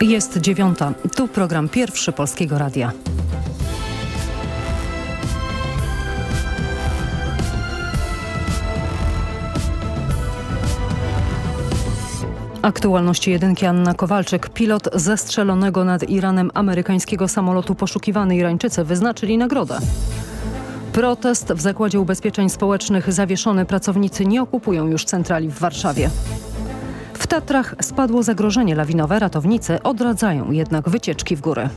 Jest dziewiąta. Tu program pierwszy Polskiego Radia. Aktualności jedynki Anna Kowalczyk. Pilot zestrzelonego nad Iranem amerykańskiego samolotu poszukiwany Irańczycy wyznaczyli nagrodę. Protest w Zakładzie Ubezpieczeń Społecznych zawieszony. Pracownicy nie okupują już centrali w Warszawie. W Tatrach spadło zagrożenie lawinowe. Ratownicy odradzają jednak wycieczki w górę.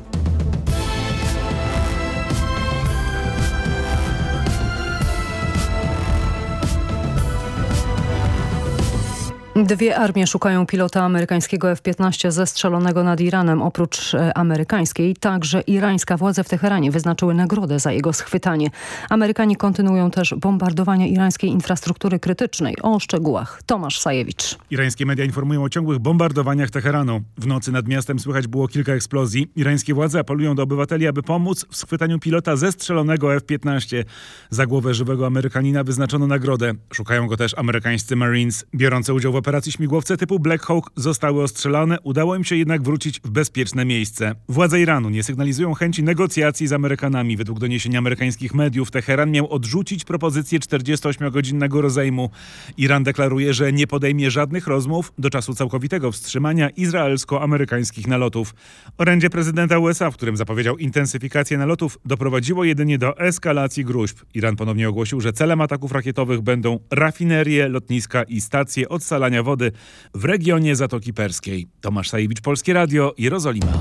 Dwie armie szukają pilota amerykańskiego F-15 zestrzelonego nad Iranem. Oprócz e, amerykańskiej, także irańska władze w Teheranie wyznaczyły nagrodę za jego schwytanie. Amerykanie kontynuują też bombardowania irańskiej infrastruktury krytycznej. O szczegółach Tomasz Sajewicz. Irańskie media informują o ciągłych bombardowaniach Teheranu. W nocy nad miastem słychać było kilka eksplozji. Irańskie władze apelują do obywateli, aby pomóc w schwytaniu pilota zestrzelonego F-15. Za głowę żywego Amerykanina wyznaczono nagrodę. Szukają go też amerykańscy Marines. Biorące udział w operacji śmigłowce typu Black Hawk zostały ostrzelane, udało im się jednak wrócić w bezpieczne miejsce. Władze Iranu nie sygnalizują chęci negocjacji z Amerykanami. Według doniesień amerykańskich mediów Teheran miał odrzucić propozycję 48-godzinnego rozejmu. Iran deklaruje, że nie podejmie żadnych rozmów do czasu całkowitego wstrzymania izraelsko-amerykańskich nalotów. Orędzie prezydenta USA, w którym zapowiedział intensyfikację nalotów, doprowadziło jedynie do eskalacji gruźb. Iran ponownie ogłosił, że celem ataków rakietowych będą rafinerie, lotniska i stacje odsalania wody w regionie Zatoki Perskiej. Tomasz Sajewicz, Polskie Radio, Jerozolima.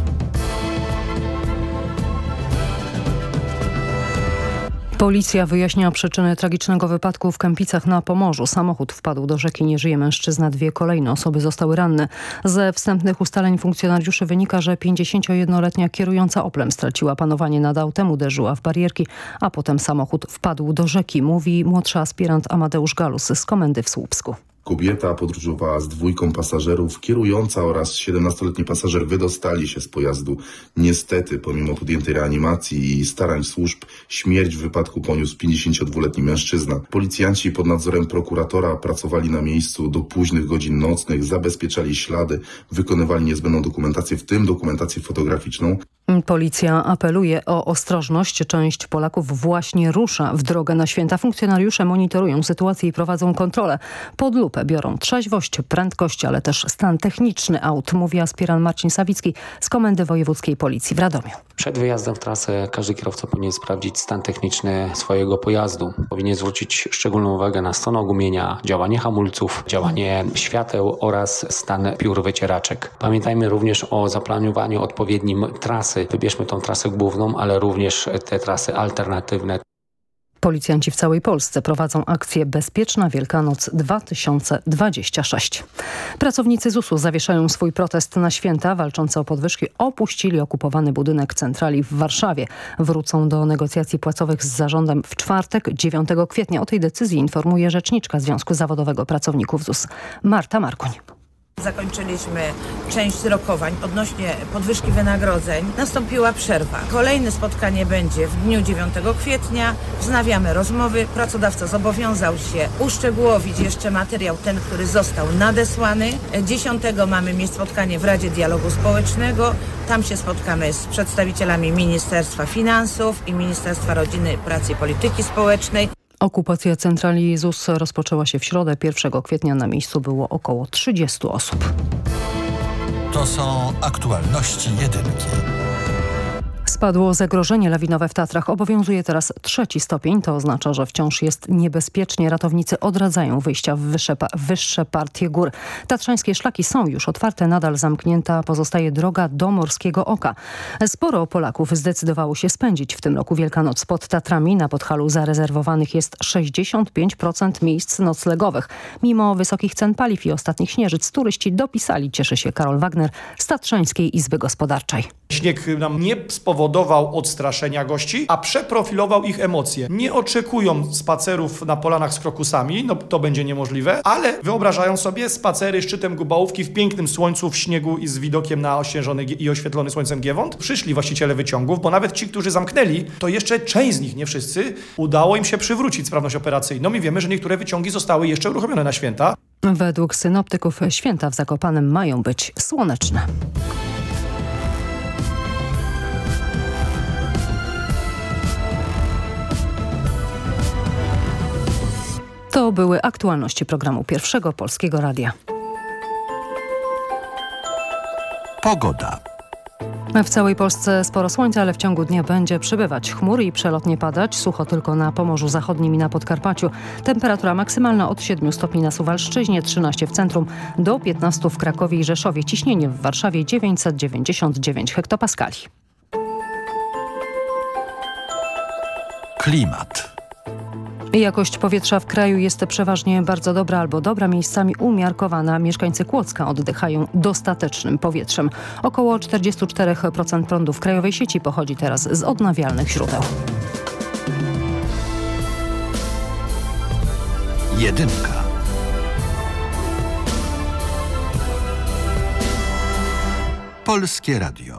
Policja wyjaśnia przyczyny tragicznego wypadku w Kępicach na Pomorzu. Samochód wpadł do rzeki, nie żyje mężczyzna, dwie kolejne osoby zostały ranne. Ze wstępnych ustaleń funkcjonariuszy wynika, że 51-letnia kierująca Oplem straciła panowanie nad autem, uderzyła w barierki, a potem samochód wpadł do rzeki, mówi młodszy aspirant Amadeusz Galus z komendy w Słupsku. Kobieta podróżowała z dwójką pasażerów. Kierująca oraz 17-letni pasażer wydostali się z pojazdu. Niestety, pomimo podjętej reanimacji i starań służb, śmierć w wypadku poniósł 52-letni mężczyzna. Policjanci pod nadzorem prokuratora pracowali na miejscu do późnych godzin nocnych, zabezpieczali ślady, wykonywali niezbędną dokumentację, w tym dokumentację fotograficzną. Policja apeluje o ostrożność. Część Polaków właśnie rusza w drogę na święta. Funkcjonariusze monitorują sytuację i prowadzą kontrolę. Pod lupę biorą trzeźwość, prędkość, ale też stan techniczny aut, mówi aspirant Marcin Sawicki z Komendy Wojewódzkiej Policji w Radomiu. Przed wyjazdem w trasę każdy kierowca powinien sprawdzić stan techniczny swojego pojazdu. Powinien zwrócić szczególną uwagę na stan ogumienia, działanie hamulców, działanie świateł oraz stan piór wycieraczek. Pamiętajmy również o zaplanowaniu odpowiednim trasy. Wybierzmy tą trasę główną, ale również te trasy alternatywne. Policjanci w całej Polsce prowadzą akcję Bezpieczna Wielkanoc 2026. Pracownicy ZUS-u zawieszają swój protest na święta. Walczący o podwyżki opuścili okupowany budynek centrali w Warszawie. Wrócą do negocjacji płacowych z zarządem w czwartek 9 kwietnia. O tej decyzji informuje rzeczniczka Związku Zawodowego Pracowników ZUS Marta Markuń. Zakończyliśmy część rokowań odnośnie podwyżki wynagrodzeń. Nastąpiła przerwa. Kolejne spotkanie będzie w dniu 9 kwietnia. Wznawiamy rozmowy. Pracodawca zobowiązał się uszczegółowić jeszcze materiał ten, który został nadesłany. 10 mamy mieć spotkanie w Radzie Dialogu Społecznego. Tam się spotkamy z przedstawicielami Ministerstwa Finansów i Ministerstwa Rodziny, Pracy i Polityki Społecznej. Okupacja centrali ZUS rozpoczęła się w środę. 1 kwietnia na miejscu było około 30 osób. To są aktualności jedynki. Spadło zagrożenie lawinowe w Tatrach. Obowiązuje teraz trzeci stopień. To oznacza, że wciąż jest niebezpiecznie. Ratownicy odradzają wyjścia w wyższe, wyższe partie gór. Tatrzańskie szlaki są już otwarte. Nadal zamknięta pozostaje droga do Morskiego Oka. Sporo Polaków zdecydowało się spędzić w tym roku Wielkanoc pod Tatrami. Na Podhalu zarezerwowanych jest 65% miejsc noclegowych. Mimo wysokich cen paliw i ostatnich śnieżyc turyści dopisali, cieszy się Karol Wagner z Tatrzańskiej Izby Gospodarczej. Śnieg nam nie spowodował odstraszenia gości, a przeprofilował ich emocje. Nie oczekują spacerów na polanach z krokusami, no to będzie niemożliwe, ale wyobrażają sobie spacery szczytem Gubałówki w pięknym słońcu, w śniegu i z widokiem na ościeżony i oświetlony słońcem Giewont. Przyszli właściciele wyciągów, bo nawet ci, którzy zamknęli, to jeszcze część z nich, nie wszyscy, udało im się przywrócić sprawność operacyjną i wiemy, że niektóre wyciągi zostały jeszcze uruchomione na święta. Według synoptyków święta w Zakopanem mają być słoneczne. To były aktualności programu Pierwszego Polskiego Radia. Pogoda. W całej Polsce sporo słońca, ale w ciągu dnia będzie przybywać chmur i przelotnie padać. Sucho tylko na Pomorzu Zachodnim i na Podkarpaciu. Temperatura maksymalna od 7 stopni na Suwalszczyźnie, 13 w centrum, do 15 w Krakowie i Rzeszowie. Ciśnienie w Warszawie 999 hektopaskali. Klimat. Jakość powietrza w kraju jest przeważnie bardzo dobra albo dobra, miejscami umiarkowana. Mieszkańcy Kłodzka oddychają dostatecznym powietrzem. Około 44% prądu w krajowej sieci pochodzi teraz z odnawialnych źródeł. Jedynka. Polskie Radio.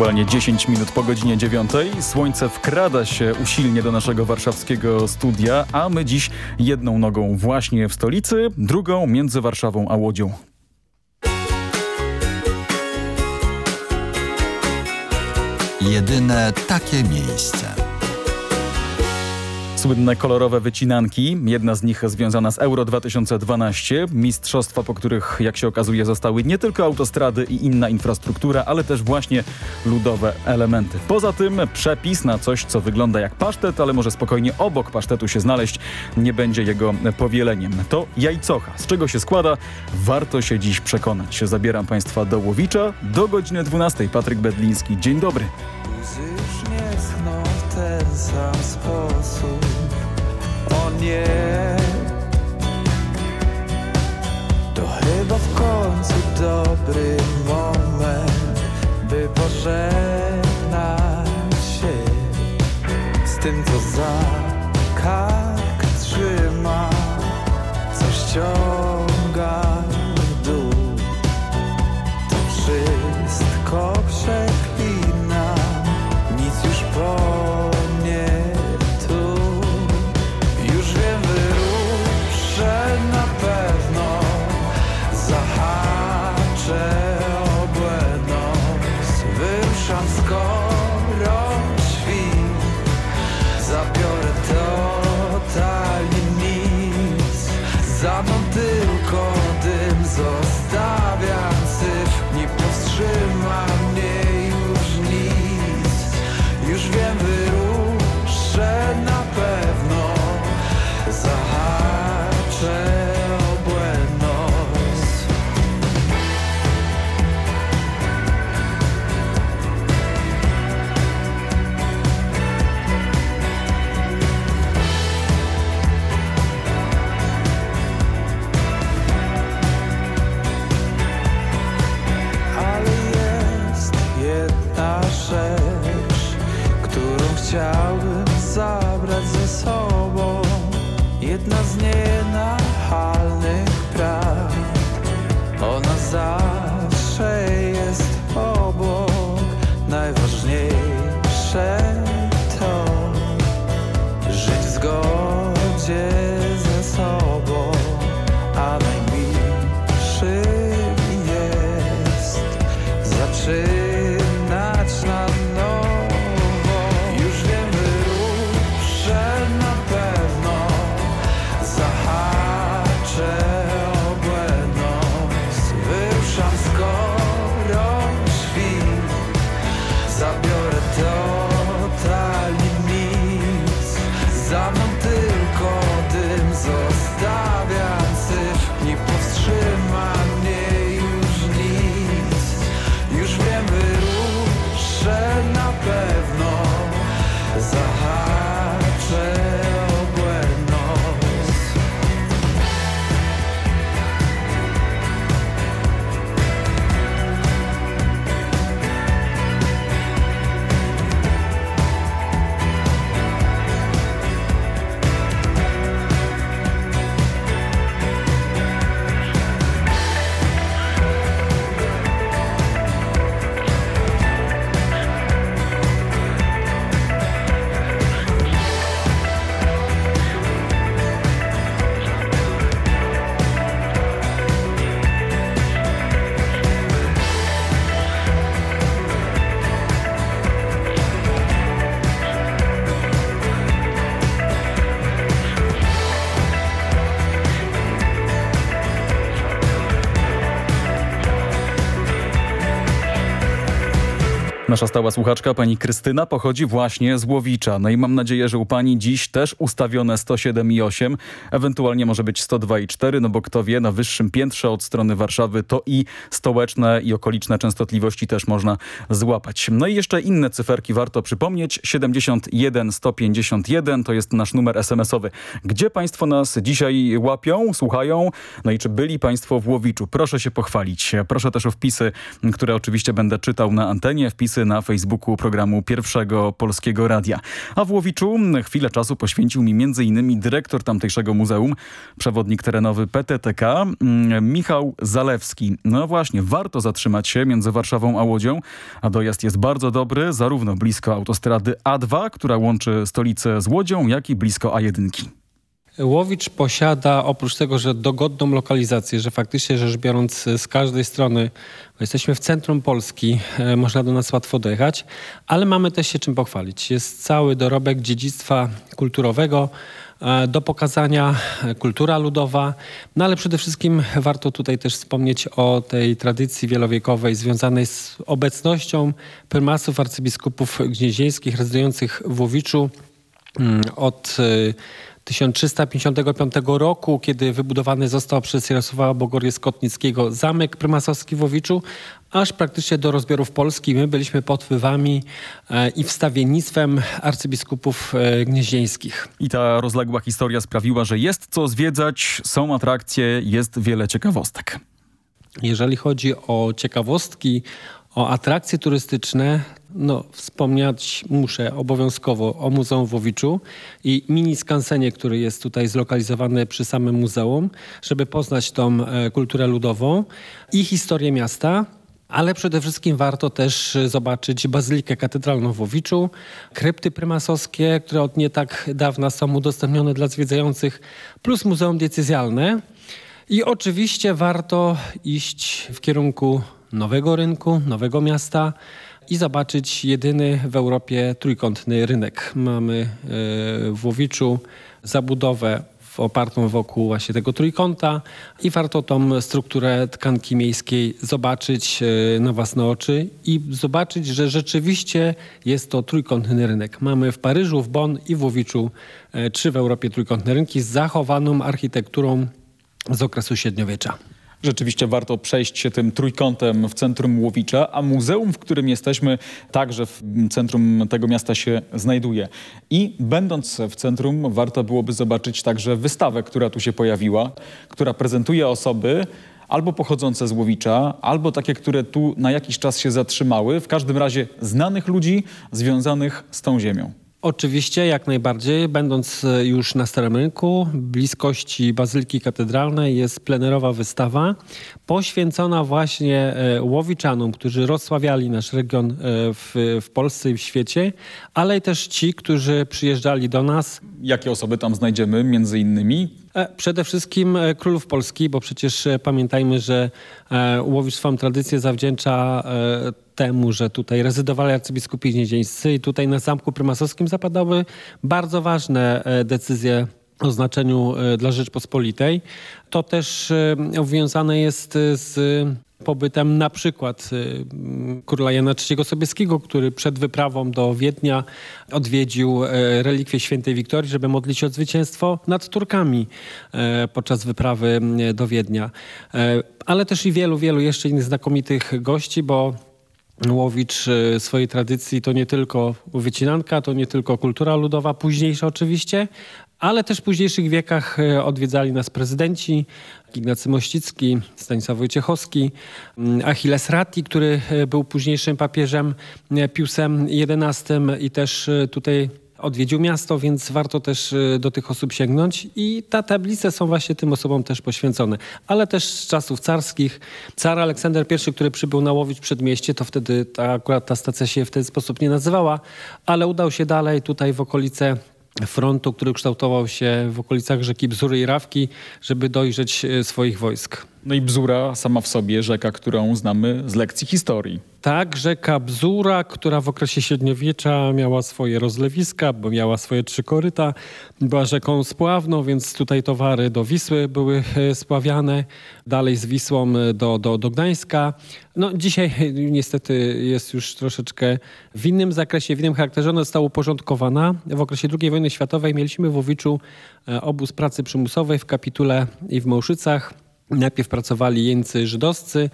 Punktualnie 10 minut po godzinie 9. Słońce wkrada się usilnie do naszego warszawskiego studia, a my dziś jedną nogą właśnie w stolicy, drugą między Warszawą a Łodzią. Jedyne takie miejsce. Słynne kolorowe wycinanki, jedna z nich związana z Euro 2012, mistrzostwa, po których jak się okazuje zostały nie tylko autostrady i inna infrastruktura, ale też właśnie ludowe elementy. Poza tym przepis na coś, co wygląda jak pasztet, ale może spokojnie obok pasztetu się znaleźć, nie będzie jego powieleniem. To jajcocha. Z czego się składa? Warto się dziś przekonać. Zabieram Państwa do Łowicza do godziny 12. Patryk Bedliński, dzień dobry. Już nie w ten sam sposób. O nie. To chyba w końcu dobry moment By pożegnać się Z tym co za Nasza stała słuchaczka, pani Krystyna, pochodzi właśnie z Łowicza. No i mam nadzieję, że u pani dziś też ustawione 107,8, ewentualnie może być 102,4, no bo kto wie, na wyższym piętrze od strony Warszawy to i stołeczne i okoliczne częstotliwości też można złapać. No i jeszcze inne cyferki warto przypomnieć. 71 151 to jest nasz numer SMS-owy. Gdzie państwo nas dzisiaj łapią, słuchają? No i czy byli państwo w Łowiczu? Proszę się pochwalić. Proszę też o wpisy, które oczywiście będę czytał na antenie. Wpisy na Facebooku programu Pierwszego Polskiego Radia. A w Łowiczu chwilę czasu poświęcił mi m.in. dyrektor tamtejszego muzeum, przewodnik terenowy PTTK, mm, Michał Zalewski. No właśnie, warto zatrzymać się między Warszawą a Łodzią, a dojazd jest bardzo dobry, zarówno blisko autostrady A2, która łączy stolicę z Łodzią, jak i blisko A1. Łowicz posiada oprócz tego, że dogodną lokalizację, że faktycznie rzecz biorąc z każdej strony jesteśmy w centrum Polski, e, można do nas łatwo dojechać, ale mamy też się czym pochwalić. Jest cały dorobek dziedzictwa kulturowego e, do pokazania, e, kultura ludowa, no ale przede wszystkim warto tutaj też wspomnieć o tej tradycji wielowiekowej związanej z obecnością prymasów arcybiskupów gnieźnieńskich rezydujących w Łowiczu mm, od 1355 roku, kiedy wybudowany został przez Jarosława Bogorię Skotnickiego zamek prymasowski w Łowiczu, aż praktycznie do rozbiorów Polski. My byliśmy pod wpływami e, i wstawiennictwem arcybiskupów e, gnieźnieńskich. I ta rozległa historia sprawiła, że jest co zwiedzać, są atrakcje, jest wiele ciekawostek. Jeżeli chodzi o ciekawostki, o atrakcje turystyczne, no, wspomnieć muszę obowiązkowo o Muzeum w Łowiczu i mini skansenie, który jest tutaj zlokalizowany przy samym muzeum, żeby poznać tą e, kulturę ludową i historię miasta. Ale przede wszystkim warto też zobaczyć Bazylikę Katedralną w krypty prymasowskie, które od nie tak dawna są udostępnione dla zwiedzających, plus Muzeum Decyzjalne. I oczywiście warto iść w kierunku nowego rynku, nowego miasta i zobaczyć jedyny w Europie trójkątny rynek. Mamy e, w Łowiczu zabudowę opartą wokół właśnie tego trójkąta i warto tą strukturę tkanki miejskiej zobaczyć e, na własne oczy i zobaczyć, że rzeczywiście jest to trójkątny rynek. Mamy w Paryżu, w Bonn i w Łowiczu e, trzy w Europie trójkątne rynki z zachowaną architekturą z okresu średniowiecza. Rzeczywiście warto przejść się tym trójkątem w centrum Łowicza, a muzeum, w którym jesteśmy, także w centrum tego miasta się znajduje. I będąc w centrum, warto byłoby zobaczyć także wystawę, która tu się pojawiła, która prezentuje osoby, albo pochodzące z Łowicza, albo takie, które tu na jakiś czas się zatrzymały, w każdym razie znanych ludzi związanych z tą ziemią. Oczywiście, jak najbardziej. Będąc e, już na Starym Rynku, bliskości Bazyliki Katedralnej jest plenerowa wystawa poświęcona właśnie e, Łowiczanom, którzy rozsławiali nasz region e, w, w Polsce i w świecie, ale też ci, którzy przyjeżdżali do nas. Jakie osoby tam znajdziemy między innymi? Przede wszystkim królów Polski, bo przecież pamiętajmy, że Łowicz swoją tradycję zawdzięcza temu, że tutaj rezydowali arcybiskupi gnieźnieńscy i tutaj na Zamku Prymasowskim zapadały bardzo ważne e, decyzje o znaczeniu e, dla Rzeczpospolitej. To też e, wiązane jest z pobytem na przykład króla Jana III Sobieskiego, który przed wyprawą do Wiednia odwiedził relikwie świętej Wiktorii, żeby modlić się o zwycięstwo nad Turkami podczas wyprawy do Wiednia. Ale też i wielu, wielu jeszcze innych znakomitych gości, bo Łowicz e, swojej tradycji to nie tylko wycinanka, to nie tylko kultura ludowa, późniejsza oczywiście, ale też w późniejszych wiekach e, odwiedzali nas prezydenci Ignacy Mościcki, Stanisław Wojciechowski, mm, Achilles Ratti, który e, był późniejszym papieżem Piusem XI i też tutaj odwiedził miasto, więc warto też do tych osób sięgnąć i ta tablice są właśnie tym osobom też poświęcone. Ale też z czasów carskich. Car Aleksander I, który przybył na Łowicz przedmieście, to wtedy ta, akurat ta stacja się w ten sposób nie nazywała, ale udał się dalej tutaj w okolice frontu, który kształtował się w okolicach rzeki Bzury i Rawki, żeby dojrzeć y, swoich wojsk. No i Bzura sama w sobie, rzeka, którą znamy z lekcji historii. Tak, rzeka Bzura, która w okresie średniowiecza miała swoje rozlewiska, bo miała swoje trzy koryta, była rzeką spławną, więc tutaj towary do Wisły były e, spławiane, dalej z Wisłą e, do, do, do Gdańska. No, dzisiaj niestety jest już troszeczkę w innym zakresie, w innym charakterze. Ona została uporządkowana. W okresie II wojny światowej mieliśmy w Łowiczu e, obóz pracy przymusowej w Kapitule i w Małszycach. Najpierw pracowali jeńcy żydowscy,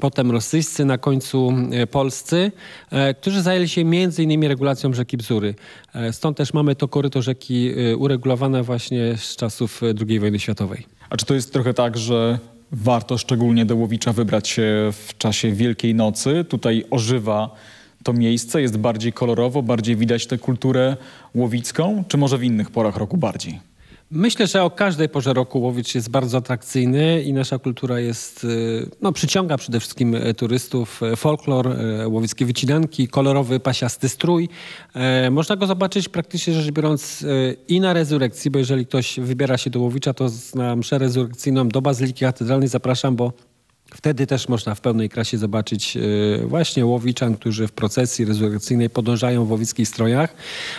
potem rosyjscy, na końcu e, polscy, e, którzy zajęli się między innymi regulacją rzeki Bzury. E, stąd też mamy to koryto rzeki uregulowane właśnie z czasów II wojny światowej. A czy to jest trochę tak, że warto szczególnie do Łowicza wybrać się w czasie Wielkiej Nocy? Tutaj ożywa to miejsce? Jest bardziej kolorowo, bardziej widać tę kulturę łowicką, czy może w innych porach roku bardziej? Myślę, że o każdej porze roku Łowicz jest bardzo atrakcyjny i nasza kultura jest, y, no, przyciąga przede wszystkim y, turystów. Y, Folklor, łowickie wycinanki, kolorowy, pasiasty strój. E, można go zobaczyć praktycznie rzecz biorąc i na rezurekcji, bo jeżeli ktoś wybiera się do Łowicza, to na mszę rezurekcyjną do Bazyliki Katedralnej zapraszam, bo Wtedy też można w pełnej krasie zobaczyć e, właśnie łowiczan, którzy w procesji rezurekcyjnej podążają w łowickich strojach.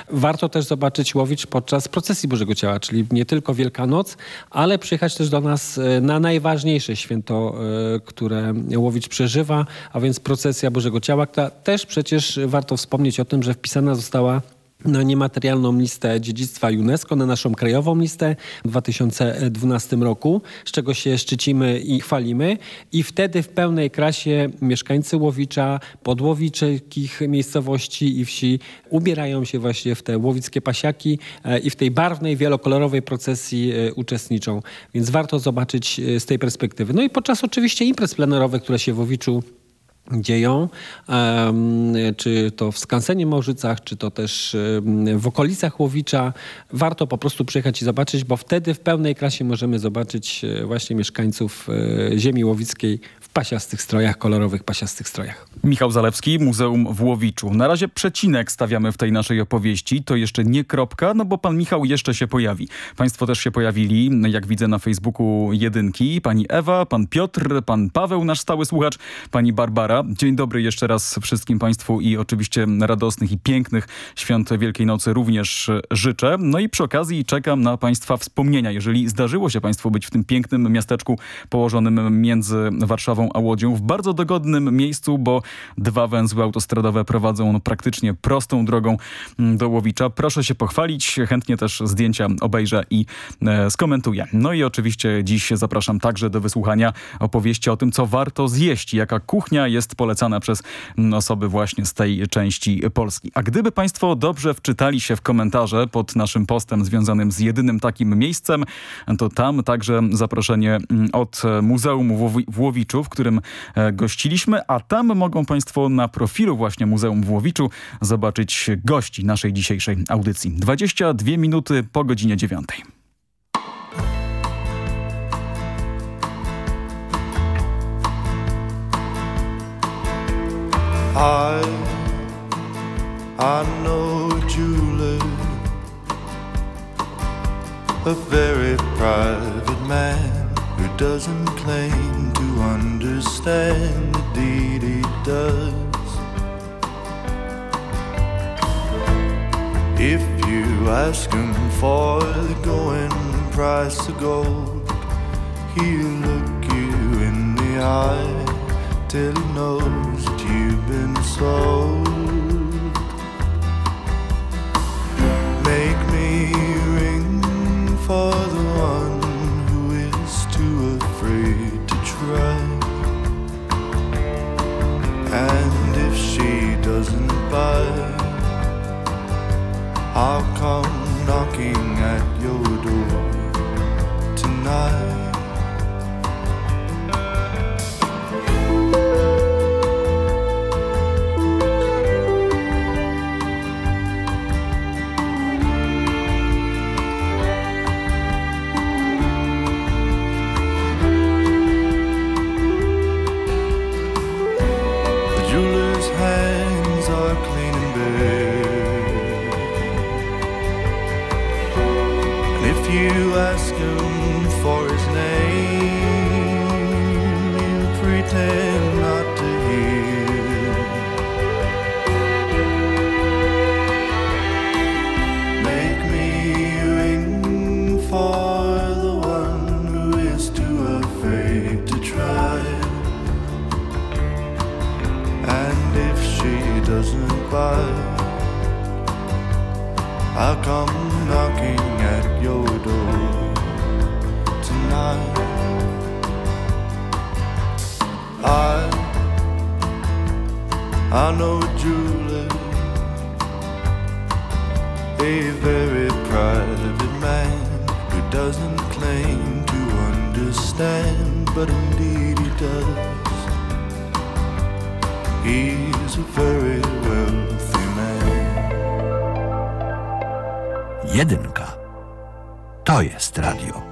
Warto też zobaczyć łowicz podczas procesji Bożego Ciała, czyli nie tylko Wielkanoc, ale przyjechać też do nas e, na najważniejsze święto, e, które łowicz przeżywa, a więc procesja Bożego Ciała, która też przecież warto wspomnieć o tym, że wpisana została na niematerialną listę dziedzictwa UNESCO, na naszą krajową listę w 2012 roku, z czego się szczycimy i chwalimy. I wtedy w pełnej krasie mieszkańcy Łowicza, podłowiczych miejscowości i wsi ubierają się właśnie w te łowickie pasiaki e, i w tej barwnej, wielokolorowej procesji e, uczestniczą. Więc warto zobaczyć e, z tej perspektywy. No i podczas oczywiście imprez plenerowych, które się w Łowiczu dzieją, czy to w Skansenie Morzycach, czy to też w okolicach Łowicza. Warto po prostu przyjechać i zobaczyć, bo wtedy w pełnej klasie możemy zobaczyć e, właśnie mieszkańców e, ziemi łowickiej w pasiastych strojach, kolorowych pasiastych strojach. Michał Zalewski, Muzeum w Łowiczu. Na razie przecinek stawiamy w tej naszej opowieści. To jeszcze nie kropka, no bo pan Michał jeszcze się pojawi. Państwo też się pojawili, jak widzę na Facebooku jedynki. Pani Ewa, pan Piotr, pan Paweł, nasz stały słuchacz, pani Barbara. Dzień dobry jeszcze raz wszystkim państwu i oczywiście radosnych i pięknych świąt Wielkiej Nocy również życzę. No i przy okazji czekam na państwa wspomnienia. Jeżeli zdarzyło się państwu być w tym pięknym miasteczku położonym między Warszawą a Łodzią, w bardzo dogodnym miejscu, bo dwa węzły autostradowe prowadzą no, praktycznie prostą drogą mm, do Łowicza. Proszę się pochwalić, chętnie też zdjęcia obejrzę i e, skomentuję. No i oczywiście dziś zapraszam także do wysłuchania opowieści o tym, co warto zjeść, jaka kuchnia jest polecana przez osoby właśnie z tej części Polski. A gdyby Państwo dobrze wczytali się w komentarze pod naszym postem związanym z jedynym takim miejscem, to tam także zaproszenie mm, od Muzeum w Łowiczu, w którym e, gościliśmy, a tam mogą Państwo na profilu właśnie Muzeum w Łowiczu zobaczyć gości naszej dzisiejszej audycji. 22 minuty po godzinie 9. I, I know Julie, a very private man who doesn't claim to understand the deed he does. If you ask him for the going price of gold, he'll look you in the eye till he knows been sold. Make me ring for the one who is too afraid to try. And if she doesn't buy, I'll come knocking at your door tonight. Doesn't buy, I'll come knocking at your door tonight. I, I know Julie, a very private man who doesn't claim to understand, but indeed he does. He's a very wealthy man. Jedynka. To jest radio.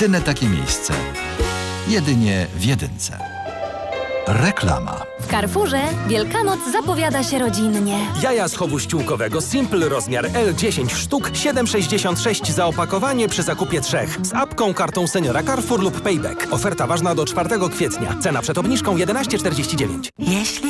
jedyne takie miejsce. Jedynie w jedynce. Reklama. W Carrefourze Wielkanoc zapowiada się rodzinnie. Jaja z chowu ściółkowego Simple rozmiar L10 sztuk 7,66 za opakowanie przy zakupie trzech. Z apką, kartą seniora Carrefour lub Payback. Oferta ważna do 4 kwietnia. Cena przed obniżką 11,49. Jeśli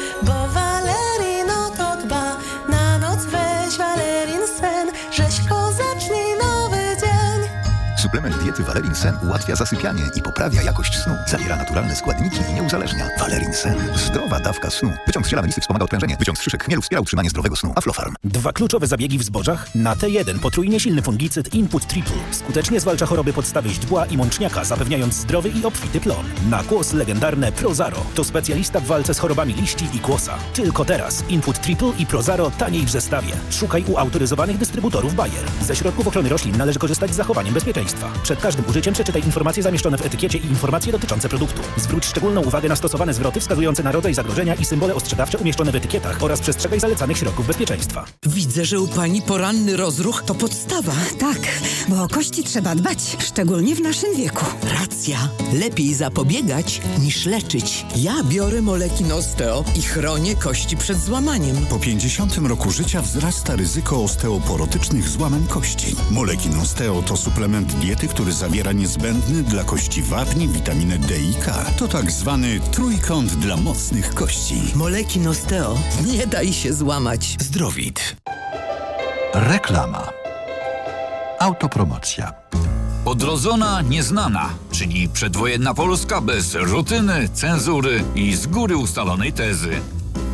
Suplement diety Valerin Sen ułatwia zasypianie i poprawia jakość snu. Zawiera naturalne składniki i nie uzależnia. Valerin Sen. Zdrowa dawka snu. Wyciąg z ziela melisy wspomaga odprężenie. Wyciąg z szyszek chmielu wspiera utrzymanie zdrowego snu. Aflofarm. Dwa kluczowe zabiegi w zbożach? Na T1 potrójnie silny fungicyd Input Triple. Skutecznie zwalcza choroby podstawy źdźbła i mączniaka, zapewniając zdrowy i obfity plon. Na kłos legendarne Prozaro. To specjalista w walce z chorobami liści i kłosa. Tylko teraz. Input Triple i Prozaro taniej w zestawie. Szukaj u autoryzowanych dystrybutorów Bayer. Ze środków ochrony roślin należy korzystać z zachowaniem bezpieczeństwa. Przed każdym użyciem przeczytaj informacje zamieszczone w etykiecie i informacje dotyczące produktu. Zwróć szczególną uwagę na stosowane zwroty wskazujące na rodzaj zagrożenia i symbole ostrzegawcze umieszczone w etykietach oraz przestrzegaj zalecanych środków bezpieczeństwa. Widzę, że u pani poranny rozruch to podstawa. Tak, bo o kości trzeba dbać, szczególnie w naszym wieku. Racja. Lepiej zapobiegać niż leczyć. Ja biorę moleki Osteo i chronię kości przed złamaniem. Po 50 roku życia wzrasta ryzyko osteoporotycznych złamań kości. Molekin Osteo to suplement diety, który zawiera niezbędny dla kości wapni, witaminę D i K. To tak zwany trójkąt dla mocnych kości. Molekin Osteo. Nie daj się złamać. Zdrowit. Reklama. Autopromocja. Odrodzona nieznana, czyli przedwojenna Polska bez rutyny, cenzury i z góry ustalonej tezy.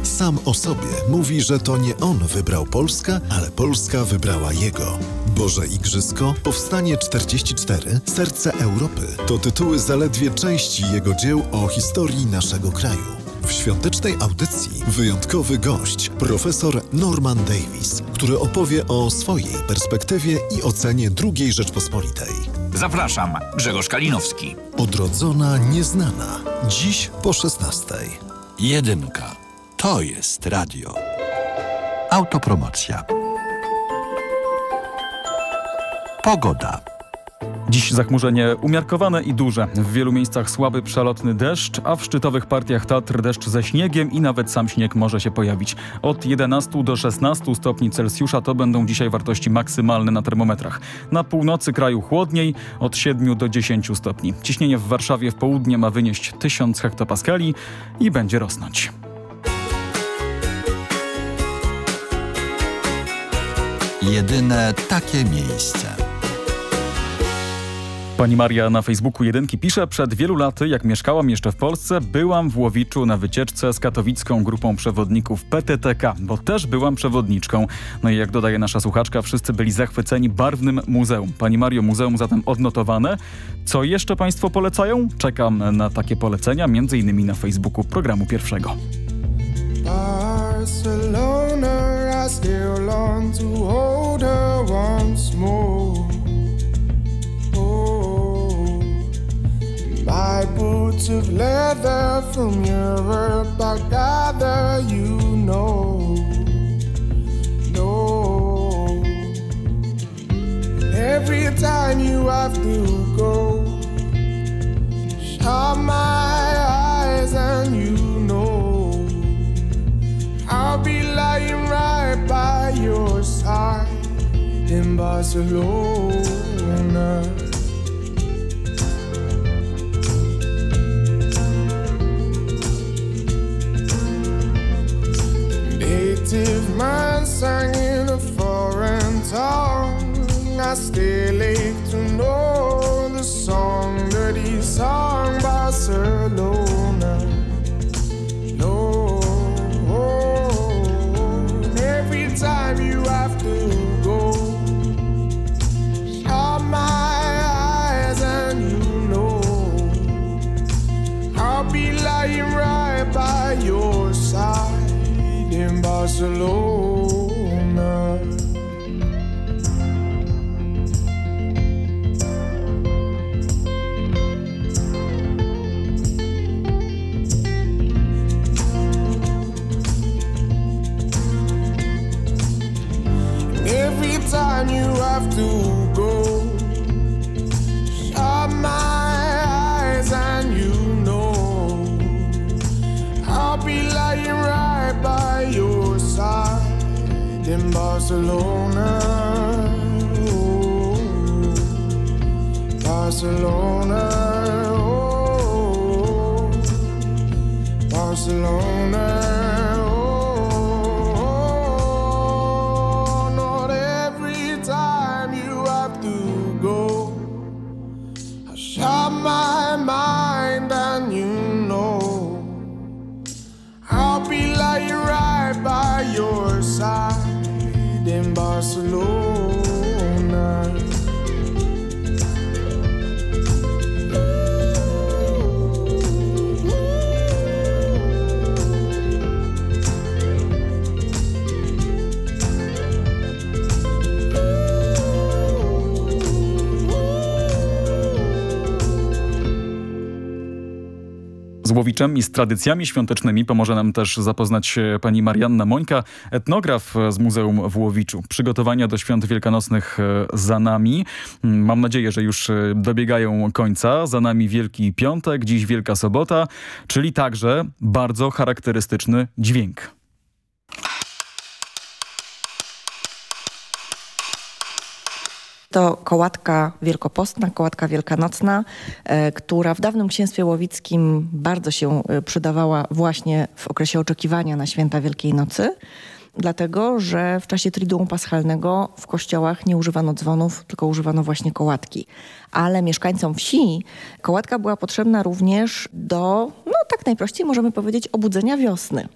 Sam o sobie mówi, że to nie on wybrał Polskę, ale Polska wybrała jego. Boże Igrzysko, Powstanie 44, Serce Europy to tytuły zaledwie części jego dzieł o historii naszego kraju. W świątecznej audycji wyjątkowy gość, profesor Norman Davis, który opowie o swojej perspektywie i ocenie II Rzeczpospolitej. Zapraszam, Grzegorz Kalinowski. Odrodzona nieznana. Dziś po 16. Jedynka. To jest radio. Autopromocja. Pogoda. Dziś zachmurzenie umiarkowane i duże. W wielu miejscach słaby przelotny deszcz, a w szczytowych partiach Tatr deszcz ze śniegiem i nawet sam śnieg może się pojawić. Od 11 do 16 stopni Celsjusza to będą dzisiaj wartości maksymalne na termometrach. Na północy kraju chłodniej, od 7 do 10 stopni. Ciśnienie w Warszawie w południe ma wynieść 1000 hektopaskali i będzie rosnąć. Jedyne takie miejsce. Pani Maria na Facebooku jedynki pisze, przed wielu laty, jak mieszkałam jeszcze w Polsce, byłam w Łowiczu na wycieczce z katowicką grupą przewodników PTTK, bo też byłam przewodniczką. No i jak dodaje nasza słuchaczka, wszyscy byli zachwyceni barwnym muzeum. Pani Mario, muzeum zatem odnotowane. Co jeszcze Państwo polecają? Czekam na takie polecenia, między innymi na Facebooku programu pierwszego. Barcelona, I still long to hold her once more. Oh, my boots of leather from Europe, I gather you know. No, every time you have to go, shut my eyes and you. I'll be lying right by your side in Barcelona. Native man sang in a foreign tongue. I still ache to know the song that he sung Barcelona. No, time you have to go, shut my eyes and you know I'll be lying right by your side in Barcelona. I z tradycjami świątecznymi pomoże nam też zapoznać się pani Marianna Mońka, etnograf z Muzeum w Łowiczu. Przygotowania do świąt wielkanocnych e, za nami. Mm, mam nadzieję, że już e, dobiegają końca. Za nami Wielki Piątek, dziś Wielka Sobota, czyli także bardzo charakterystyczny dźwięk. To kołatka wielkopostna, kołatka wielkanocna, e, która w dawnym księstwie łowickim bardzo się e, przydawała właśnie w okresie oczekiwania na święta Wielkiej Nocy. Dlatego, że w czasie Triduum Paschalnego w kościołach nie używano dzwonów, tylko używano właśnie kołatki. Ale mieszkańcom wsi kołatka była potrzebna również do, no tak najprościej możemy powiedzieć, obudzenia wiosny.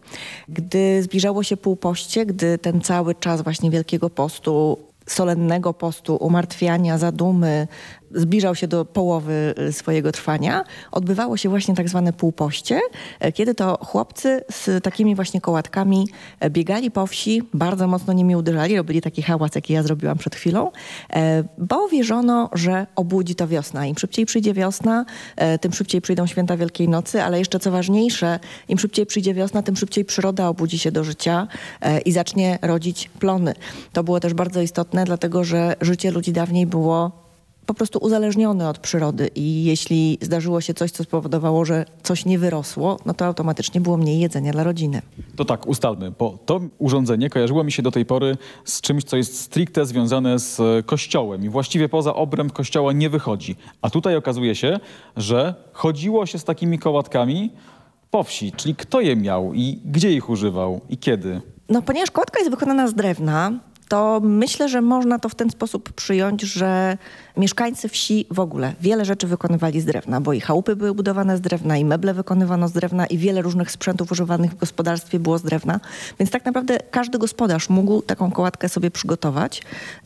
Gdy zbliżało się półpoście, gdy ten cały czas właśnie Wielkiego Postu solennego postu, umartwiania, zadumy, zbliżał się do połowy y, swojego trwania, odbywało się właśnie tak zwane półpoście, e, kiedy to chłopcy z takimi właśnie kołatkami e, biegali po wsi, bardzo mocno nimi uderzali, robili taki hałas, jaki ja zrobiłam przed chwilą, e, bo wierzono, że obudzi to wiosna. Im szybciej przyjdzie wiosna, tym szybciej przyjdą święta Wielkiej Nocy, ale jeszcze co ważniejsze, im szybciej przyjdzie wiosna, tym szybciej przyroda obudzi się do życia i zacznie rodzić plony. To było też bardzo istotne, dlatego że życie ludzi dawniej było po prostu uzależniony od przyrody i jeśli zdarzyło się coś, co spowodowało, że coś nie wyrosło, no to automatycznie było mniej jedzenia dla rodziny. To tak, ustalmy, bo to urządzenie kojarzyło mi się do tej pory z czymś, co jest stricte związane z kościołem i właściwie poza obręb kościoła nie wychodzi. A tutaj okazuje się, że chodziło się z takimi kołatkami po wsi, czyli kto je miał i gdzie ich używał i kiedy? No ponieważ kołatka jest wykonana z drewna, to myślę, że można to w ten sposób przyjąć, że mieszkańcy wsi w ogóle wiele rzeczy wykonywali z drewna, bo i chałupy były budowane z drewna, i meble wykonywano z drewna, i wiele różnych sprzętów używanych w gospodarstwie było z drewna. Więc tak naprawdę każdy gospodarz mógł taką kołatkę sobie przygotować.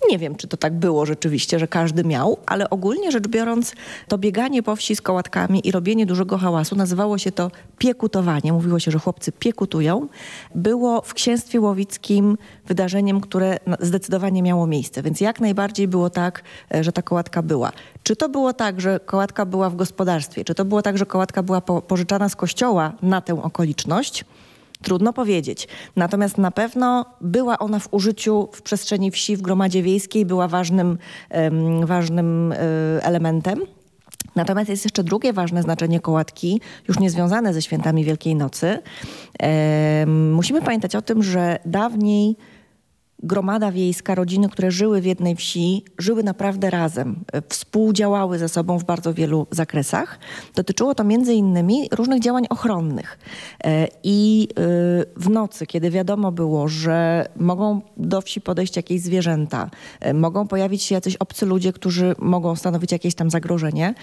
Nie wiem, czy to tak było rzeczywiście, że każdy miał, ale ogólnie rzecz biorąc, to bieganie po wsi z kołatkami i robienie dużego hałasu, nazywało się to piekutowanie. Mówiło się, że chłopcy piekutują. Było w księstwie łowickim wydarzeniem, które zdecydowanie miało miejsce. Więc jak najbardziej było tak, e, że ta kołatka była. Czy to było tak, że kołatka była w gospodarstwie? Czy to było tak, że kołatka była po, pożyczana z kościoła na tę okoliczność? Trudno powiedzieć. Natomiast na pewno była ona w użyciu w przestrzeni wsi, w gromadzie wiejskiej, była ważnym, um, ważnym um, elementem. Natomiast jest jeszcze drugie ważne znaczenie kołatki, już niezwiązane ze świętami Wielkiej Nocy. Musimy pamiętać o tym, że dawniej gromada wiejska, rodziny, które żyły w jednej wsi, żyły naprawdę razem, e, współdziałały ze sobą w bardzo wielu zakresach. Dotyczyło to między innymi różnych działań ochronnych. E, I e, w nocy, kiedy wiadomo było, że mogą do wsi podejść jakieś zwierzęta, mogą pojawić się jacyś obcy ludzie, którzy mogą stanowić jakieś tam zagrożenie,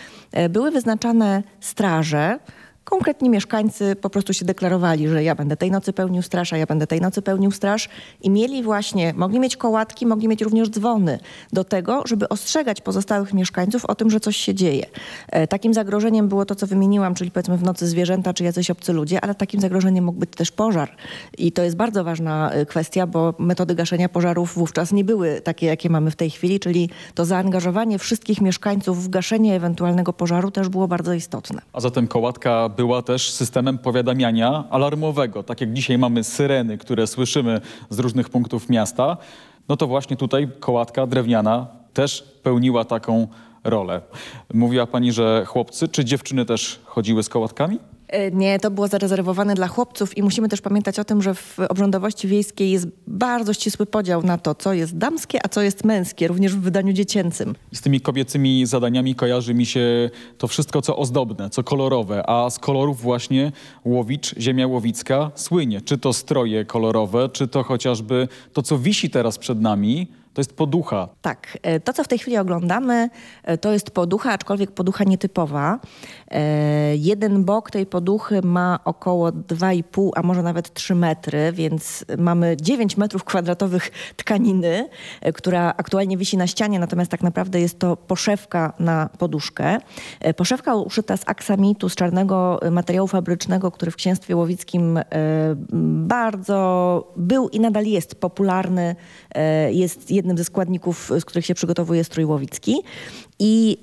były wyznaczane straże, konkretni mieszkańcy po prostu się deklarowali, że ja będę tej nocy pełnił straż, a ja będę tej nocy pełnił straż i mieli właśnie, mogli mieć kołatki, mogli mieć również dzwony do tego, żeby ostrzegać pozostałych mieszkańców o tym, że coś się dzieje. E, takim zagrożeniem było to, co wymieniłam, czyli powiedzmy w nocy zwierzęta czy jacyś obcy ludzie, ale takim zagrożeniem mógł być też pożar. I to jest bardzo ważna e, kwestia, bo metody gaszenia pożarów wówczas nie były takie, jakie mamy w tej chwili, czyli to zaangażowanie wszystkich mieszkańców w gaszenie ewentualnego pożaru też było bardzo istotne. A zatem kołatka była też systemem powiadamiania alarmowego. Tak jak dzisiaj mamy syreny, które słyszymy z różnych punktów miasta, no to właśnie tutaj kołatka drewniana też pełniła taką rolę. Mówiła pani, że chłopcy czy dziewczyny też chodziły z kołatkami? E, nie, to było zarezerwowane dla chłopców i musimy też pamiętać o tym, że w obrządowości wiejskiej jest bardzo ścisły podział na to, co jest damskie, a co jest męskie, również w wydaniu dziecięcym. Z tymi kobiecymi zadaniami kojarzy mi się to wszystko, co ozdobne, co kolorowe, a z kolorów właśnie Łowicz, ziemia łowicka słynie. Czy to stroje kolorowe, czy to chociażby to, co wisi teraz przed nami, To jest poducha. Tak. E, to, co w tej chwili oglądamy, e, to jest poducha, aczkolwiek poducha nietypowa. E, jeden bok tej poduchy ma około 2,5, a może nawet 3 metry, więc mamy 9 metrów kwadratowych tkaniny, która aktualnie wisi na ścianie, natomiast tak naprawdę jest to poszewka na poduszkę. Poszewka uszyta z aksamitu, z czarnego materiału fabrycznego, który w księstwie łowickim bardzo był i nadal jest popularny. Jest jednym ze składników, z których się przygotowuje strój łowicki. I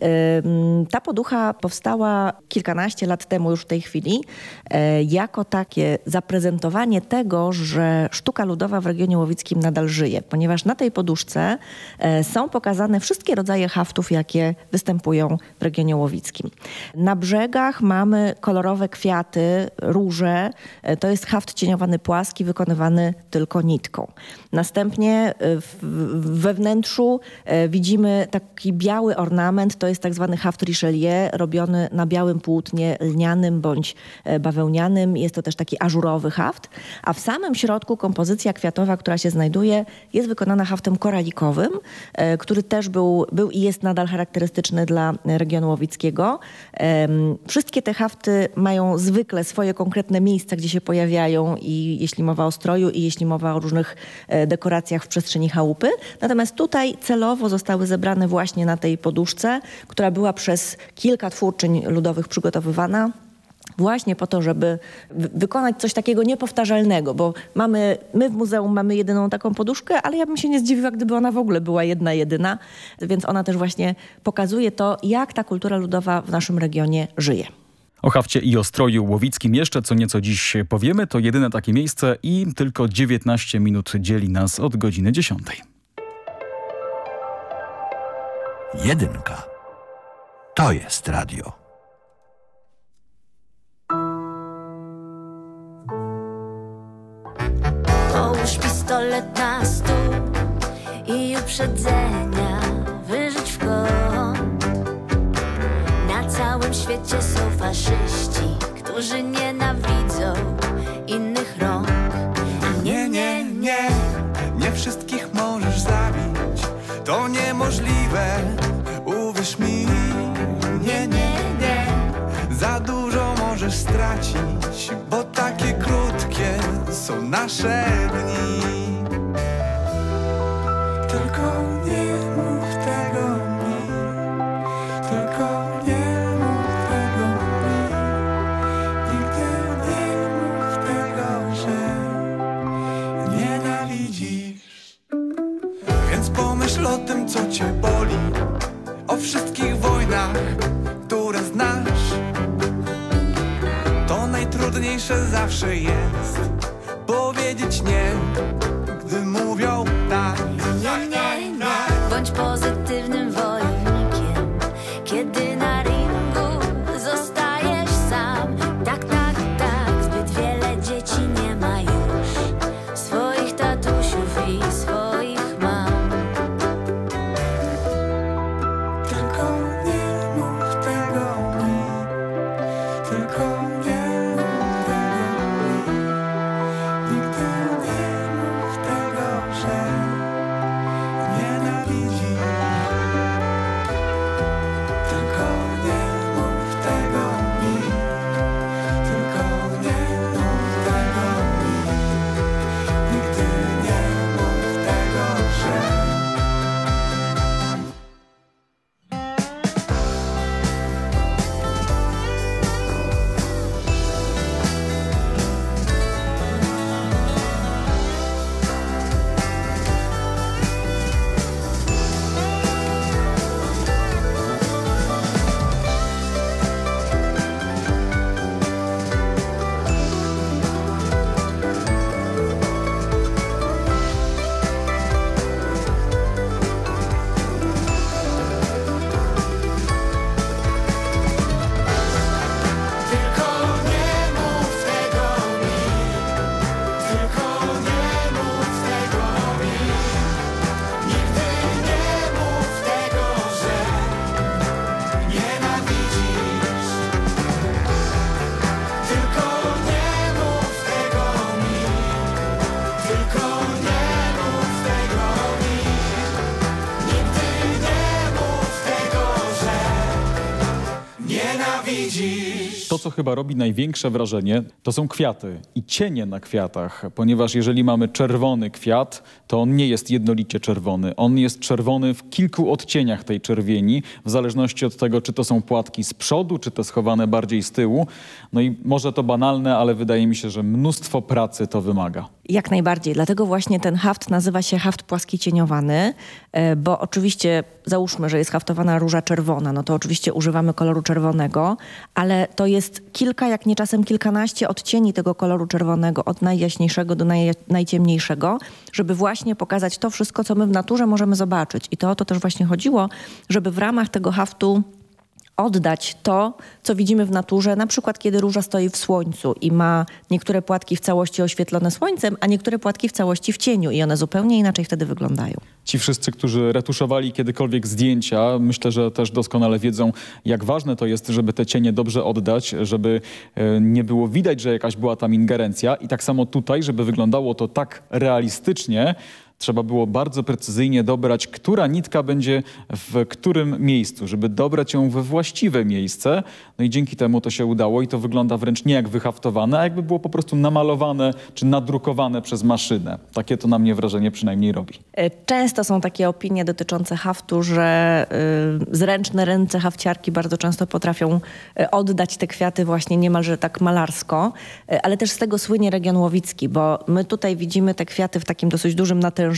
ta poducha powstała kilkanaście lat temu już w tej chwili e, jako takie zaprezentowanie tego, że sztuka ludowa w regionie łowickim nadal żyje, ponieważ na tej poduszce e, są pokazane wszystkie rodzaje haftów, jakie występują w regionie łowickim. Na brzegach mamy kolorowe kwiaty, róże. E, to jest haft cieniowany płaski, wykonywany tylko nitką. Następnie we wnętrzu widzimy taki biały ornament, ornament to jest tak zwany haft Richelieu, robiony na białym płótnie lnianym bądź e, bawełnianym. Jest to też taki ażurowy haft. A w samym środku kompozycja kwiatowa, która się znajduje, jest wykonana haftem koralikowym, e, który też był, był i jest nadal charakterystyczny dla regionu łowickiego. Wszystkie te hafty mają zwykle swoje konkretne miejsca, gdzie się pojawiają i jeśli mowa o stroju i jeśli mowa o różnych e, dekoracjach w przestrzeni chałupy. Natomiast tutaj celowo zostały zebrane właśnie na tej poduszce która była przez kilka twórczyń ludowych przygotowywana właśnie po to, żeby wykonać coś takiego niepowtarzalnego, bo mamy, my w muzeum mamy jedyną taką poduszkę, ale ja bym się nie zdziwiła, gdyby ona w ogóle była jedna, jedyna, więc ona też właśnie pokazuje to, jak ta kultura ludowa w naszym regionie żyje. O hafcie i o stroju łowickim jeszcze co nieco dziś powiemy. To jedyne takie miejsce i tylko 19 minut dzieli nas od godziny 10. Jedynka. To jest radio. Połóż pistolet na stół i uprzedzenia wyrzuć w kąt. Na całym świecie są faszyści, którzy nienawidzą bo takie krótkie są nasze dni. Tylko nie mów tego mi, tylko nie mów tego mi. Nigdy nie mów tego, że nienawidzisz. Więc pomyśl o tym, co cię boli O wszystkich wojnach, najtrudniejsze zawsze jest. Powiedzieć nie, gdy mówią tak. Nie, nie, nie. Bądź pozytywnym co chyba robi największe wrażenie, to są kwiaty i cienie na kwiatach, ponieważ jeżeli mamy czerwony kwiat, to on nie jest jednolicie czerwony. On jest czerwony w kilku odcieniach tej czerwieni, w zależności od tego, czy to są płatki z przodu, czy te schowane bardziej z tyłu. No i może to banalne, ale wydaje mi się, że mnóstwo pracy to wymaga. Jak najbardziej. Dlatego właśnie ten haft nazywa się haft płaski cieniowany, e, bo oczywiście załóżmy, że jest haftowana róża czerwona, no to oczywiście używamy koloru czerwonego, ale to jest kilka, jak nie czasem kilkanaście odcieni tego koloru czerwonego, od najjaśniejszego do naj, najciemniejszego, żeby właśnie pokazać to wszystko, co my w naturze możemy zobaczyć. I to o to też właśnie chodziło, żeby w ramach tego haftu oddać to, co widzimy w naturze, na przykład kiedy róża stoi w słońcu i ma niektóre płatki w całości oświetlone słońcem, a niektóre płatki w całości w cieniu i one zupełnie inaczej wtedy wyglądają. Ci wszyscy, którzy retuszowali kiedykolwiek zdjęcia, myślę, że też doskonale wiedzą, jak ważne to jest, żeby te cienie dobrze oddać, żeby e, nie było widać, że jakaś była tam ingerencja i tak samo tutaj, żeby wyglądało to tak realistycznie, trzeba było bardzo precyzyjnie dobrać, która nitka będzie w którym miejscu, żeby dobrać ją we właściwe miejsce. No i dzięki temu to się udało i to wygląda wręcz nie jak wyhaftowane, a jakby było po prostu namalowane czy nadrukowane przez maszynę. Takie to na mnie wrażenie przynajmniej robi. E, często są takie opinie dotyczące haftu, że y, zręczne ręce hafciarki bardzo często potrafią y, oddać te kwiaty właśnie niemalże tak malarsko, y, ale też z tego słynie region łowicki, bo my tutaj widzimy te kwiaty w takim dosyć dużym natężeniu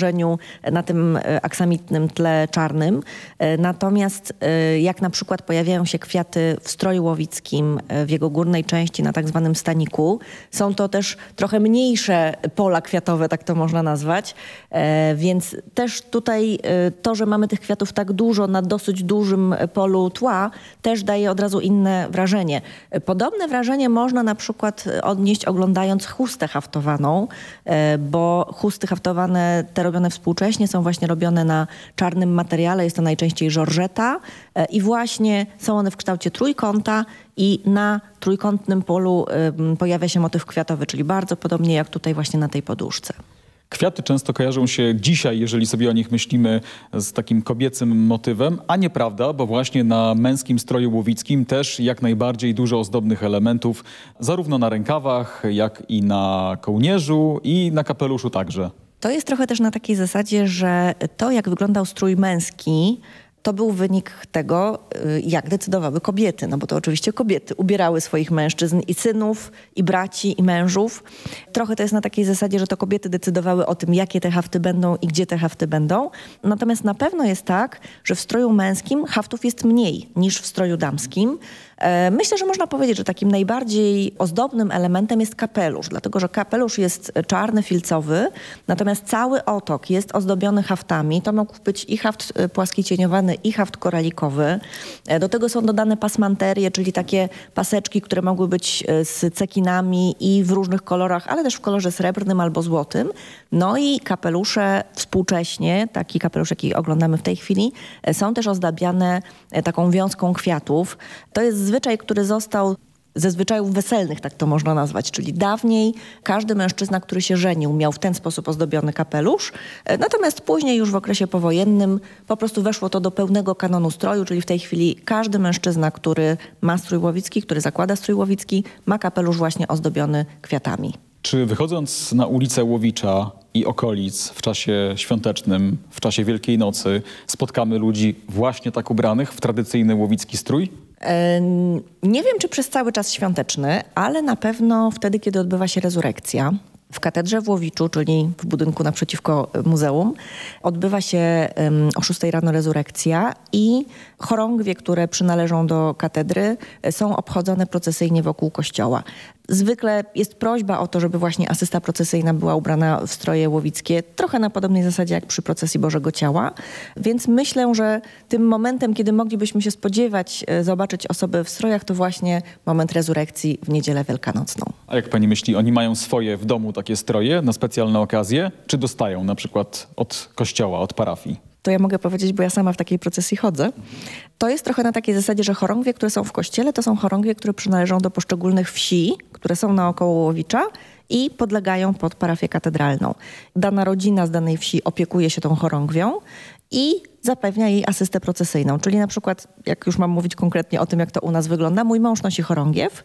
na tym e, aksamitnym tle czarnym. E, natomiast e, jak na przykład pojawiają się kwiaty w stroju łowickim w jego górnej części na tak zwanym staniku, są to też trochę mniejsze pola kwiatowe, tak to można nazwać. Więc też tutaj to, że mamy tych kwiatów tak dużo na dosyć dużym polu tła, też daje od razu inne wrażenie. Podobne wrażenie można na przykład odnieść oglądając chustę haftowaną, bo chusty haftowane te robione współcześnie są właśnie robione na czarnym materiale, jest to najczęściej żorżeta e, i właśnie są one w kształcie trójkąta i na trójkątnym polu pojawia się motyw kwiatowy, czyli bardzo podobnie jak tutaj właśnie na tej poduszce. Kwiaty często kojarzą się dzisiaj, jeżeli sobie o nich myślimy, z takim kobiecym motywem, a nieprawda, bo właśnie na męskim stroju łowickim też jak najbardziej dużo ozdobnych elementów, zarówno na rękawach, jak i na kołnierzu i na kapeluszu także. To jest trochę też na takiej zasadzie, że to, jak wyglądał strój męski, to był wynik tego, y, jak decydowały kobiety, no bo to oczywiście kobiety ubierały swoich mężczyzn i synów, i braci, i mężów. Trochę to jest na takiej zasadzie, że to kobiety decydowały o tym, jakie te hafty będą i gdzie te hafty będą. Natomiast na pewno jest tak, że w stroju męskim haftów jest mniej niż w stroju damskim. E, myślę, że można powiedzieć, że takim najbardziej ozdobnym elementem jest kapelusz, dlatego że kapelusz jest czarny, filcowy, natomiast cały otok jest ozdobiony haftami. To mógł być i haft e, płaski cieniowany, i haft koralikowy. E, do tego są dodane pasmanterie, czyli takie paseczki, które mogły być z cekinami i w różnych kolorach, ale też w kolorze srebrnym albo złotym. No i kapelusze współcześnie, taki kapelusz, jaki oglądamy w tej chwili, są też ozdabiane taką wiązką kwiatów. To jest zwyczaj, który został ze zwyczajów weselnych, tak to można nazwać. Czyli dawniej każdy mężczyzna, który się żenił, miał w ten sposób ozdobiony kapelusz. E, natomiast później już w okresie powojennym po prostu weszło to do pełnego kanonu stroju, czyli w tej chwili każdy mężczyzna, który ma strój łowicki, który zakłada strój łowicki, ma kapelusz właśnie ozdobiony kwiatami. Czy wychodząc na ulicę Łowicza i okolic w czasie świątecznym, w czasie Wielkiej Nocy spotkamy ludzi właśnie tak ubranych w tradycyjny łowicki strój? Nie wiem, czy przez cały czas świąteczny, ale na pewno wtedy, kiedy odbywa się rezurekcja. W katedrze w Łowiczu, czyli w budynku naprzeciwko muzeum, odbywa się o 6 rano rezurekcja i chorągwie, które przynależą do katedry, są obchodzone procesyjnie wokół kościoła. Zwykle jest prośba o to, żeby właśnie asysta procesyjna była ubrana w stroje łowickie, trochę na podobnej zasadzie jak przy procesji Bożego Ciała. Więc myślę, że tym momentem, kiedy moglibyśmy się spodziewać e, zobaczyć osoby w strojach, to właśnie moment rezurekcji w niedzielę wielkanocną. A jak pani myśli, oni mają swoje w domu takie stroje na specjalne okazje, czy dostają na przykład od kościoła, od parafii? To ja mogę powiedzieć, bo ja sama w takiej procesji chodzę. To jest trochę na takiej zasadzie, że chorągwie, które są w kościele, to są chorągwie, które przynależą do poszczególnych wsi, które są naokoło Łowicza i podlegają pod parafię katedralną. Dana rodzina z danej wsi opiekuje się tą chorągwią i zapewnia jej asystę procesyjną. Czyli na przykład, jak już mam mówić konkretnie o tym, jak to u nas wygląda, mój mąż nosi chorągiew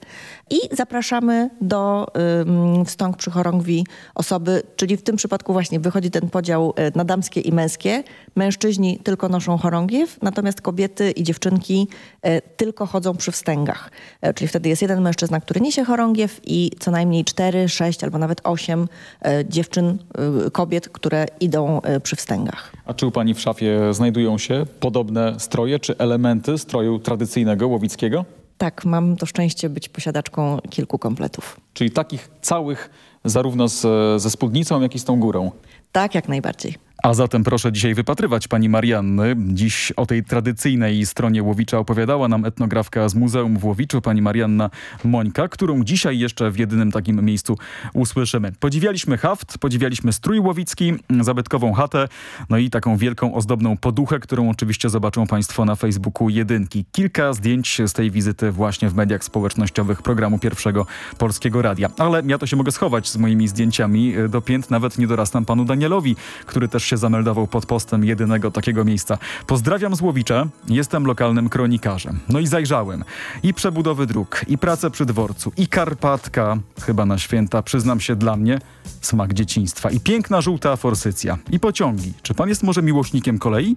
i zapraszamy do ym, wstąg przy chorągwi osoby, czyli w tym przypadku właśnie wychodzi ten podział y, na damskie i męskie. Mężczyźni tylko noszą chorągiew, natomiast kobiety i dziewczynki y, tylko chodzą przy wstęgach. Y, czyli wtedy jest jeden mężczyzna, który niesie chorągiew i co najmniej cztery, sześć albo nawet osiem y, dziewczyn, y, kobiet, które idą y, przy wstęgach. A czy u pani w szafie znajdują się podobne stroje czy elementy stroju tradycyjnego łowickiego? Tak, mam to szczęście być posiadaczką kilku kompletów. Czyli takich całych zarówno z, ze spódnicą, jak i z tą górą? Tak, jak najbardziej. A zatem proszę dzisiaj wypatrywać pani Marianny. Dziś o tej tradycyjnej stronie Łowicza opowiadała nam etnografka z Muzeum w Łowiczu, pani Marianna Mońka, którą dzisiaj jeszcze w jedynym takim miejscu usłyszymy. Podziwialiśmy haft, podziwialiśmy strój łowicki, zabytkową chatę, no i taką wielką ozdobną poduchę, którą oczywiście zobaczą państwo na Facebooku Jedynki. Kilka zdjęć z tej wizyty właśnie w mediach społecznościowych programu Pierwszego Polskiego Radia. Ale ja to się mogę schować z moimi zdjęciami do pięt, nawet nie dorastam panu Danielowi, który też się zameldował pod postem jedynego takiego miejsca. Pozdrawiam z Łowicza, jestem lokalnym kronikarzem. No i zajrzałem. I przebudowy dróg, i pracę przy dworcu, i Karpatka, chyba na święta, przyznam się dla mnie, smak dzieciństwa. I piękna żółta forsycja, i pociągi. Czy pan jest może miłośnikiem kolei?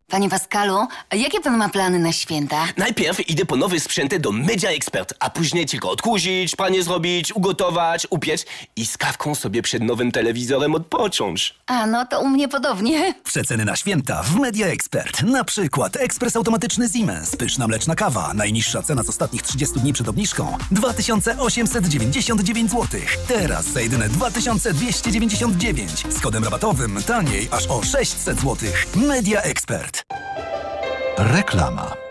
Panie Pascalu, a jakie pan ma plany na święta? Najpierw idę po nowy sprzęty do Media Expert, a później tylko odkurzyć, panie zrobić, ugotować, upiec i z kawką sobie przed nowym telewizorem odpocząć. A, no to u mnie podobnie. Przeceny na święta w Media Expert. Na przykład ekspres automatyczny Siemens, pyszna mleczna kawa, najniższa cena z ostatnich 30 dni przed obniżką 2899 zł. Teraz za jedyne 2299 z kodem rabatowym taniej aż o 600 zł. Media Expert. Reklama.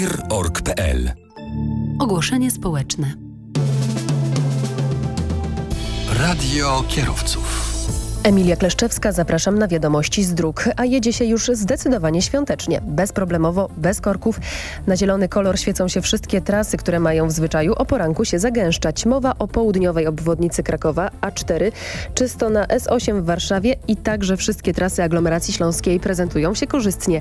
www.mir.org.pl Ogłoszenie społeczne. Radio kierowców. Emilia Kleszczewska, zapraszam na wiadomości z dróg, a jedzie się już zdecydowanie świątecznie, bezproblemowo, bez korków. Na zielony kolor świecą się wszystkie trasy, które mają w zwyczaju o poranku się zagęszczać. Mowa o południowej obwodnicy Krakowa A4, czysto na S8 w Warszawie i także wszystkie trasy aglomeracji śląskiej prezentują się korzystnie.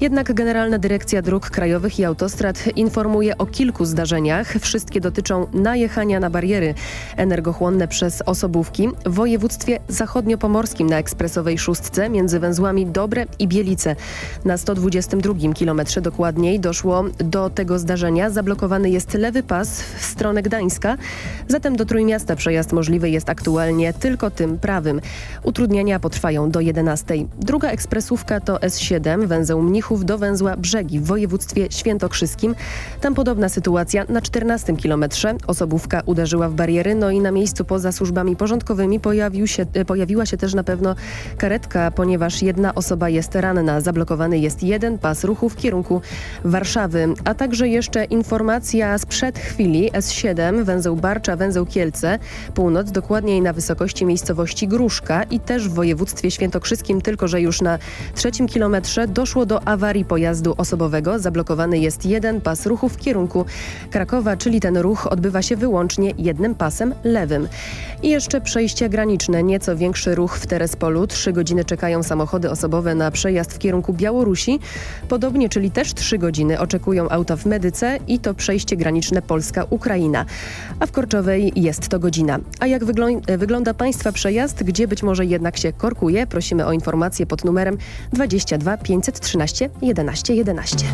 Jednak Generalna Dyrekcja Dróg Krajowych i Autostrad informuje o kilku zdarzeniach. Wszystkie dotyczą najechania na bariery energochłonne przez osobówki w województwie zachodnio pomorskim na ekspresowej szóstce między węzłami Dobre i Bielice. Na 122 kilometrze dokładniej doszło do tego zdarzenia. Zablokowany jest lewy pas w stronę Gdańska, zatem do Trójmiasta przejazd możliwy jest aktualnie tylko tym prawym. Utrudnienia potrwają do 11. Druga ekspresówka to S7, węzeł Mnichów do węzła Brzegi w województwie świętokrzyskim. Tam podobna sytuacja na 14 kilometrze. Osobówka uderzyła w bariery, no i na miejscu poza służbami porządkowymi pojawił się, pojawiła się też na pewno karetka, ponieważ jedna osoba jest ranna. Zablokowany jest jeden pas ruchu w kierunku Warszawy. A także jeszcze informacja sprzed chwili S7, węzeł Barcza, węzeł Kielce, północ, dokładniej na wysokości miejscowości Gruszka i też w województwie świętokrzyskim, tylko że już na trzecim kilometrze doszło do awarii pojazdu osobowego. Zablokowany jest jeden pas ruchu w kierunku Krakowa, czyli ten ruch odbywa się wyłącznie jednym pasem lewym. I jeszcze przejście graniczne, nieco większy ruch w Terespolu. Trzy godziny czekają samochody osobowe na przejazd w kierunku Białorusi. Podobnie, czyli też trzy godziny oczekują auta w Medyce i to przejście graniczne Polska-Ukraina. A w Korczowej jest to godzina. A jak wyglą- wygląda Państwa przejazd, gdzie być może jednak się korkuje? Prosimy o informację pod numerem 22 513 11 11.